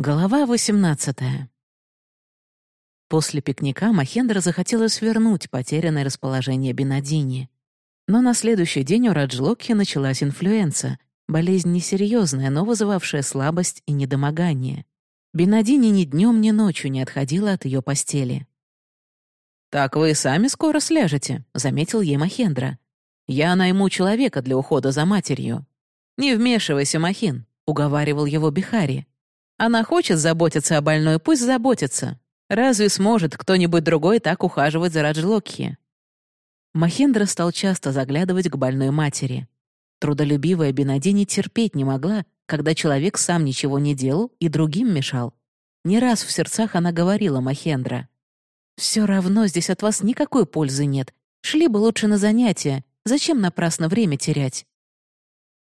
Глава 18 После пикника Махендра захотелось вернуть потерянное расположение Бенадини. Но на следующий день у Раджлокхи началась инфлюенса, болезнь несерьезная, но вызывавшая слабость и недомогание. Бенадини ни днем, ни ночью не отходила от ее постели. «Так вы сами скоро сляжете», — заметил ей Махендра. «Я найму человека для ухода за матерью». «Не вмешивайся, Махин», — уговаривал его Бихари. Она хочет заботиться о больной, пусть заботится. Разве сможет кто-нибудь другой так ухаживать за Раджлокхи? Махендра стал часто заглядывать к больной матери. Трудолюбивая Бенадини терпеть не могла, когда человек сам ничего не делал и другим мешал. Не раз в сердцах она говорила Махендра. «Все равно здесь от вас никакой пользы нет. Шли бы лучше на занятия. Зачем напрасно время терять?»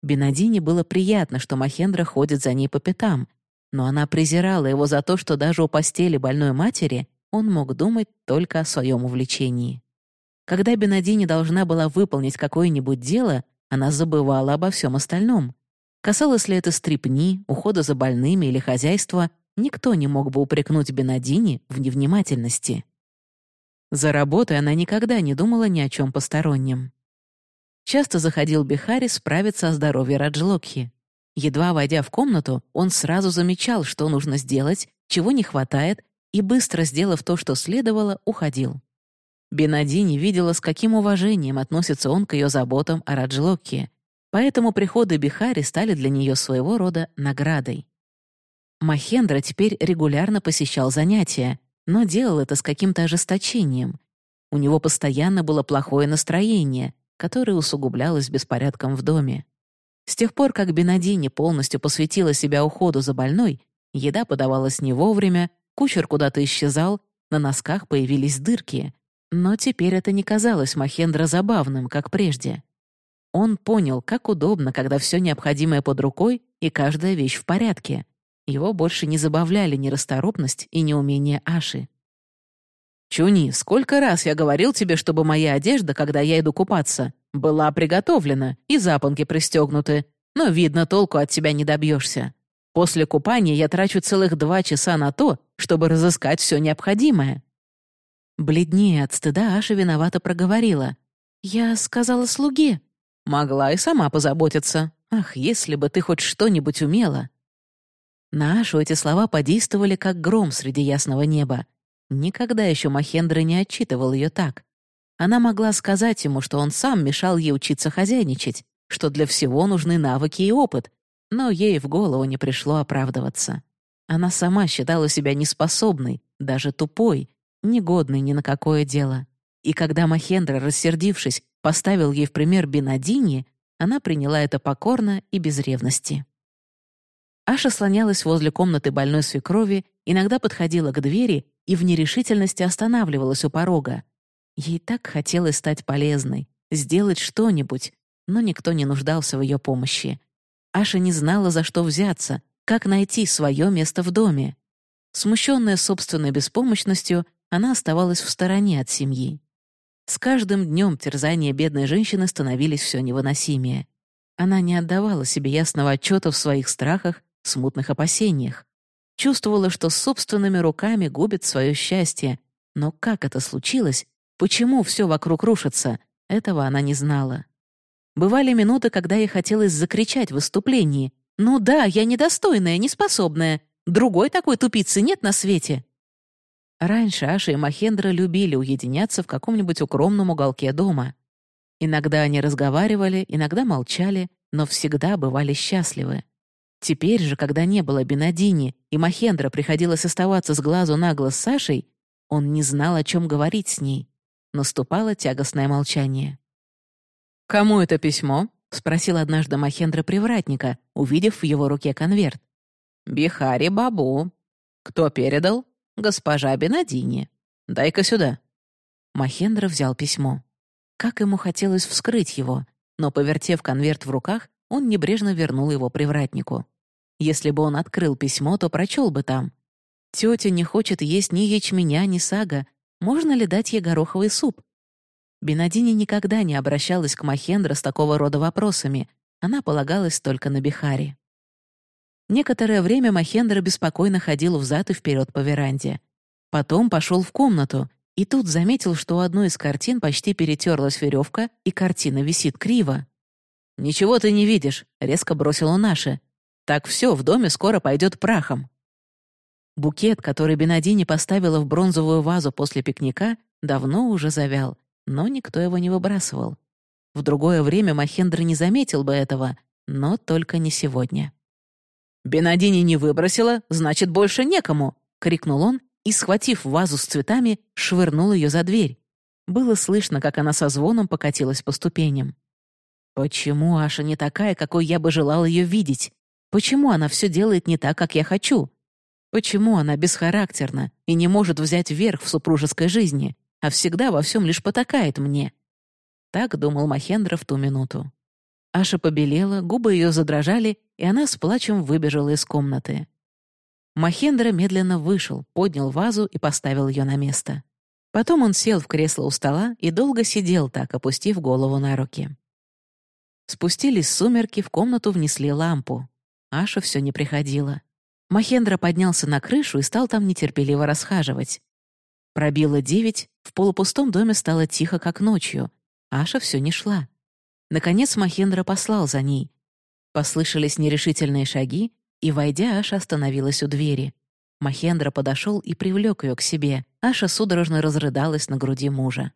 Бенадине было приятно, что Махендра ходит за ней по пятам, но она презирала его за то, что даже у постели больной матери он мог думать только о своем увлечении. Когда Бенадини должна была выполнить какое-нибудь дело, она забывала обо всем остальном. Касалось ли это стрипни, ухода за больными или хозяйства, никто не мог бы упрекнуть Бенадини в невнимательности. За работой она никогда не думала ни о чем постороннем. Часто заходил Бихари справиться о здоровье Раджлокхи. Едва войдя в комнату, он сразу замечал, что нужно сделать, чего не хватает, и, быстро сделав то, что следовало, уходил. Бенадини видела, с каким уважением относится он к ее заботам о Раджлокке, поэтому приходы Бихари стали для нее своего рода наградой. Махендра теперь регулярно посещал занятия, но делал это с каким-то ожесточением. У него постоянно было плохое настроение, которое усугублялось беспорядком в доме. С тех пор, как Бенадини полностью посвятила себя уходу за больной, еда подавалась не вовремя, кучер куда-то исчезал, на носках появились дырки. Но теперь это не казалось Махендра забавным, как прежде. Он понял, как удобно, когда все необходимое под рукой и каждая вещь в порядке. Его больше не забавляли нерасторопность и неумение Аши. «Чуни, сколько раз я говорил тебе, чтобы моя одежда, когда я иду купаться, была приготовлена и запонки пристегнуты, но, видно, толку от тебя не добьешься. После купания я трачу целых два часа на то, чтобы разыскать все необходимое». Бледнее от стыда Аша виновато проговорила. «Я сказала слуге». «Могла и сама позаботиться. Ах, если бы ты хоть что-нибудь умела». На Ашу эти слова подействовали, как гром среди ясного неба. Никогда еще Махендра не отчитывал ее так. Она могла сказать ему, что он сам мешал ей учиться хозяйничать, что для всего нужны навыки и опыт, но ей в голову не пришло оправдываться. Она сама считала себя неспособной, даже тупой, негодной ни на какое дело. И когда Махендра, рассердившись, поставил ей в пример Бенадини, она приняла это покорно и без ревности. Аша слонялась возле комнаты больной свекрови, иногда подходила к двери и в нерешительности останавливалась у порога. Ей так хотелось стать полезной, сделать что-нибудь, но никто не нуждался в ее помощи. Аша не знала, за что взяться, как найти свое место в доме. Смущенная собственной беспомощностью, она оставалась в стороне от семьи. С каждым днем терзания бедной женщины становились все невыносимее. Она не отдавала себе ясного отчета в своих страхах, смутных опасениях. Чувствовала, что собственными руками губит свое счастье, но как это случилось, Почему все вокруг рушится, этого она не знала. Бывали минуты, когда ей хотелось закричать в выступлении. «Ну да, я недостойная, неспособная. Другой такой тупицы нет на свете». Раньше Аша и Махендра любили уединяться в каком-нибудь укромном уголке дома. Иногда они разговаривали, иногда молчали, но всегда бывали счастливы. Теперь же, когда не было Бенадини, и Махендра приходилось оставаться с глазу на глаз с Сашей, он не знал, о чем говорить с ней. Наступало тягостное молчание. «Кому это письмо?» — спросил однажды Махендра привратника, увидев в его руке конверт. «Бихари Бабу. Кто передал? Госпожа Бенадини. Дай-ка сюда». Махендра взял письмо. Как ему хотелось вскрыть его, но, повертев конверт в руках, он небрежно вернул его привратнику. Если бы он открыл письмо, то прочел бы там. «Тетя не хочет есть ни ячменя, ни сага, можно ли дать ей гороховый суп? Бенадини никогда не обращалась к Махендра с такого рода вопросами. Она полагалась только на Бихари. Некоторое время Махендра беспокойно ходил взад и вперед по веранде. Потом пошел в комнату, и тут заметил, что у одной из картин почти перетерлась веревка, и картина висит криво. «Ничего ты не видишь», — резко бросил он Наше. «Так все, в доме скоро пойдет прахом». Букет, который Бенадини поставила в бронзовую вазу после пикника, давно уже завял, но никто его не выбрасывал. В другое время Махендра не заметил бы этого, но только не сегодня. «Бенадини не выбросила, значит, больше некому!» — крикнул он и, схватив вазу с цветами, швырнул ее за дверь. Было слышно, как она со звоном покатилась по ступеням. Почему Аша не такая, какой я бы желал ее видеть? Почему она все делает не так, как я хочу? Почему она бесхарактерна и не может взять верх в супружеской жизни, а всегда во всем лишь потакает мне? Так думал Махендра в ту минуту. Аша побелела, губы ее задрожали, и она с плачем выбежала из комнаты. Махендра медленно вышел, поднял вазу и поставил ее на место. Потом он сел в кресло у стола и долго сидел так, опустив голову на руки. Спустились сумерки, в комнату внесли лампу. Аша все не приходила. Махендра поднялся на крышу и стал там нетерпеливо расхаживать. Пробило девять, в полупустом доме стало тихо, как ночью. Аша все не шла. Наконец Махендра послал за ней. Послышались нерешительные шаги, и, войдя, Аша остановилась у двери. Махендра подошел и привлек ее к себе. Аша судорожно разрыдалась на груди мужа.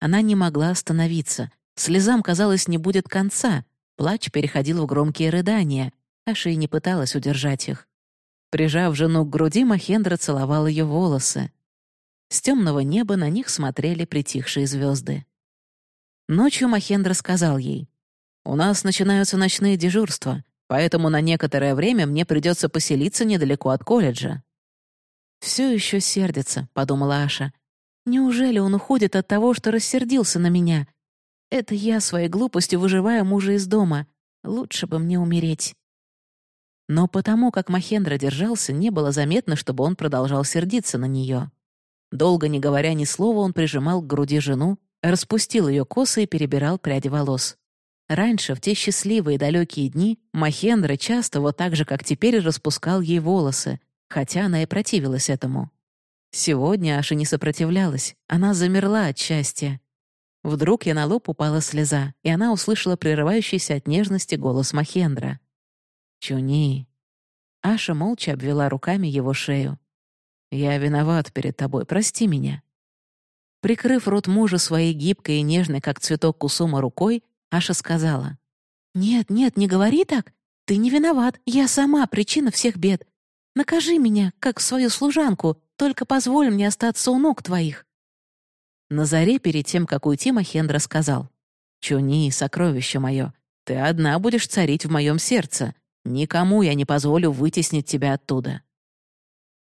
Она не могла остановиться, Слезам, казалось, не будет конца. Плач переходил в громкие рыдания. Аша и не пыталась удержать их. Прижав жену к груди, Махендра целовал ее волосы. С темного неба на них смотрели притихшие звезды. Ночью Махендра сказал ей, «У нас начинаются ночные дежурства, поэтому на некоторое время мне придется поселиться недалеко от колледжа». «Все еще сердится», — подумала Аша. «Неужели он уходит от того, что рассердился на меня? Это я своей глупостью выживаю мужа из дома. Лучше бы мне умереть. Но потому, как Махендра держался, не было заметно, чтобы он продолжал сердиться на нее. Долго не говоря ни слова, он прижимал к груди жену, распустил ее косы и перебирал пряди волос. Раньше, в те счастливые далекие дни, Махендра часто, вот так же, как теперь, распускал ей волосы, хотя она и противилась этому. Сегодня Аша не сопротивлялась, она замерла от счастья. Вдруг я на лоб упала слеза, и она услышала прерывающийся от нежности голос Махендра. «Чуни». Аша молча обвела руками его шею. «Я виноват перед тобой, прости меня». Прикрыв рот мужа своей гибкой и нежной, как цветок кусума, рукой, Аша сказала. «Нет, нет, не говори так. Ты не виноват. Я сама причина всех бед. Накажи меня, как свою служанку, только позволь мне остаться у ног твоих». На заре, перед тем, как уйти, Махендра сказал. «Чуни, сокровище мое, ты одна будешь царить в моем сердце. Никому я не позволю вытеснить тебя оттуда».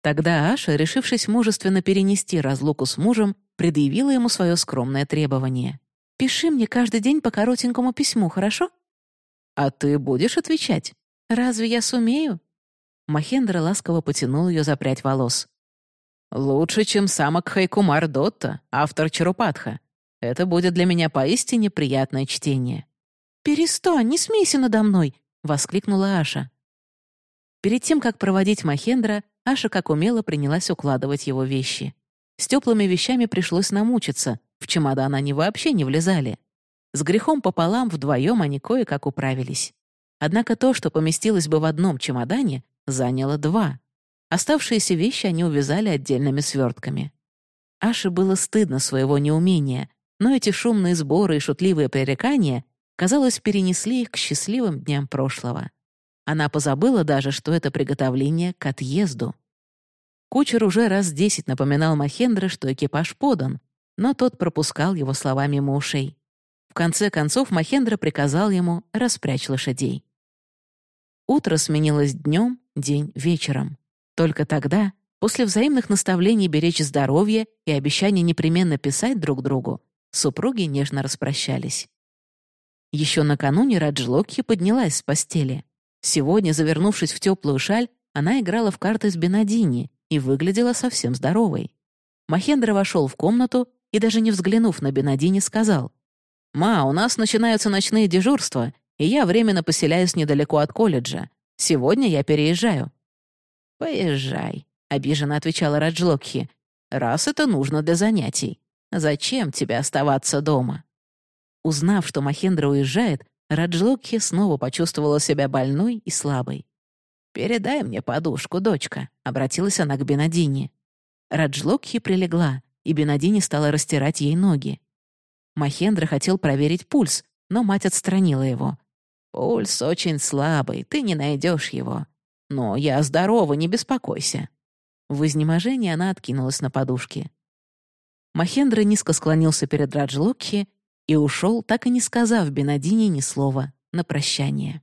Тогда Аша, решившись мужественно перенести разлуку с мужем, предъявила ему свое скромное требование. «Пиши мне каждый день по коротенькому письму, хорошо?» «А ты будешь отвечать?» «Разве я сумею?» Махендра ласково потянул ее за прядь волос. Лучше, чем самок Хайкумар Дотта, автор Чарупатха. Это будет для меня поистине приятное чтение». «Перестань, не смейся надо мной!» — воскликнула Аша. Перед тем, как проводить Махендра, Аша как умело принялась укладывать его вещи. С теплыми вещами пришлось намучиться, в чемодан они вообще не влезали. С грехом пополам вдвоем они кое-как управились. Однако то, что поместилось бы в одном чемодане, заняло два. Оставшиеся вещи они увязали отдельными свертками. Аше было стыдно своего неумения, но эти шумные сборы и шутливые пререкания, казалось, перенесли их к счастливым дням прошлого. Она позабыла даже, что это приготовление к отъезду. Кучер уже раз десять напоминал Махендра, что экипаж подан, но тот пропускал его слова мимо ушей. В конце концов Махендра приказал ему распрячь лошадей. Утро сменилось днем, день — вечером. Только тогда, после взаимных наставлений беречь здоровье и обещания непременно писать друг другу, супруги нежно распрощались. Еще накануне Раджилокхи поднялась с постели. Сегодня, завернувшись в теплую шаль, она играла в карты с Бенадини и выглядела совсем здоровой. Махендра вошел в комнату и, даже не взглянув на Бенадини, сказал, «Ма, у нас начинаются ночные дежурства, и я временно поселяюсь недалеко от колледжа. Сегодня я переезжаю». «Поезжай», — обиженно отвечала Раджлокхи, «раз это нужно для занятий. Зачем тебе оставаться дома?» Узнав, что Махендра уезжает, Раджлокхи снова почувствовала себя больной и слабой. «Передай мне подушку, дочка», — обратилась она к Бенадине. Раджлокхи прилегла, и Бенадини стала растирать ей ноги. Махендра хотел проверить пульс, но мать отстранила его. «Пульс очень слабый, ты не найдешь его. Но я здорова, не беспокойся». В изнеможении она откинулась на подушке. Махендра низко склонился перед Раджлокхи и ушел, так и не сказав Бенадине ни слова на прощание.